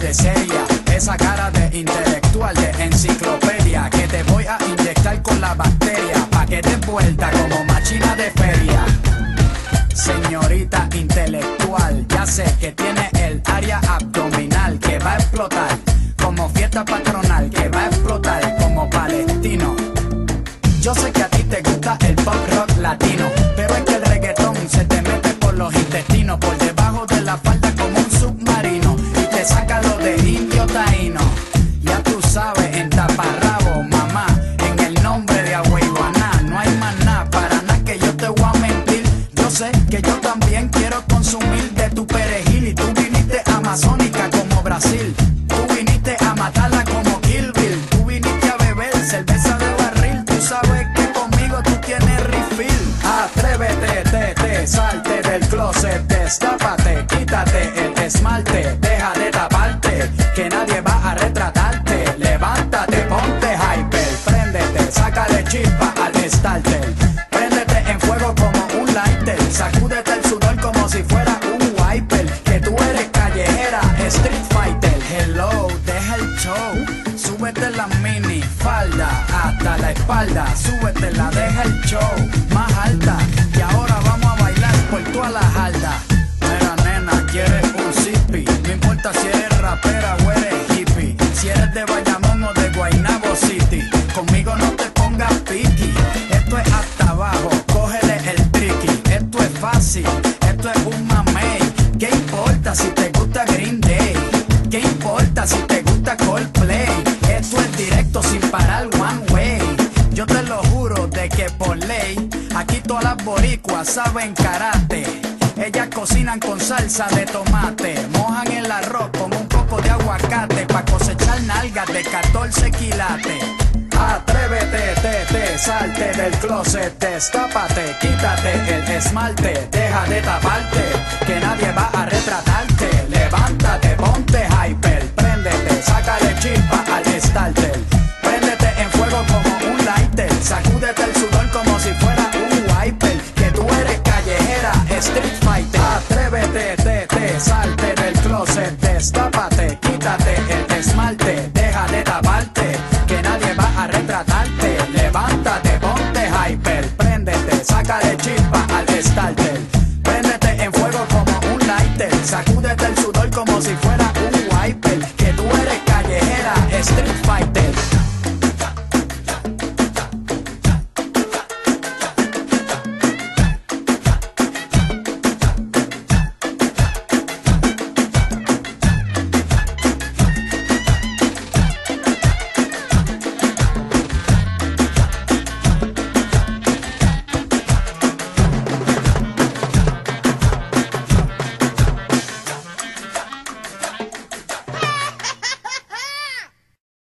de seria, esa cara de intelectual de enciclopedia que te voy a inyectar con la bacteria pa que te vuelta como machina de feria. Señorita intelectual, ya sé que tiene el área abdominal que va a explotar como fiesta patronal que va a explotar como palestino. Yo sé que a ti te gusta el pop rock latino que yo también quiero consumir de tu perejil y tú viniste amazónica como Brasil. Tú viniste a matarla como Kill. Tú viniste a beber cerveza de barril. Tú sabes que conmigo tú tienes refill. Atrévete, te, te, salte del closet, destápate, quítate el esmalte, deja de taparte, que nadie va a retratarte. Levántate, ponte hyper, préndete, sácale chispa al starter. Espalda, súbete la, deja el show más alta. Y ahora vamos a bailar por toda la jarda. Mira, nena, quieres un zippy, no importa si eres rapera o eres hippie, si eres de Bayamón o de Guaynabo City, conmigo no te pongas piqui. Esto es hasta abajo, todas las boricuas saben karate. Ellas cocinan con salsa de tomate, mojan el arroz con un poco de aguacate pa' cosechar nalgas de 14 quilates. Atrévete, te, te, salte del closet, destápate, quítate el esmalte, deja de taparte, que nadie va. destápate, quítate el esmalte, deja de taparte, que nadie va a retratarte. Levántate, ponte hyper, préndete, saca de chispa al starter. Préndete en fuego como un lighter, sacúdete el sudor como si fuera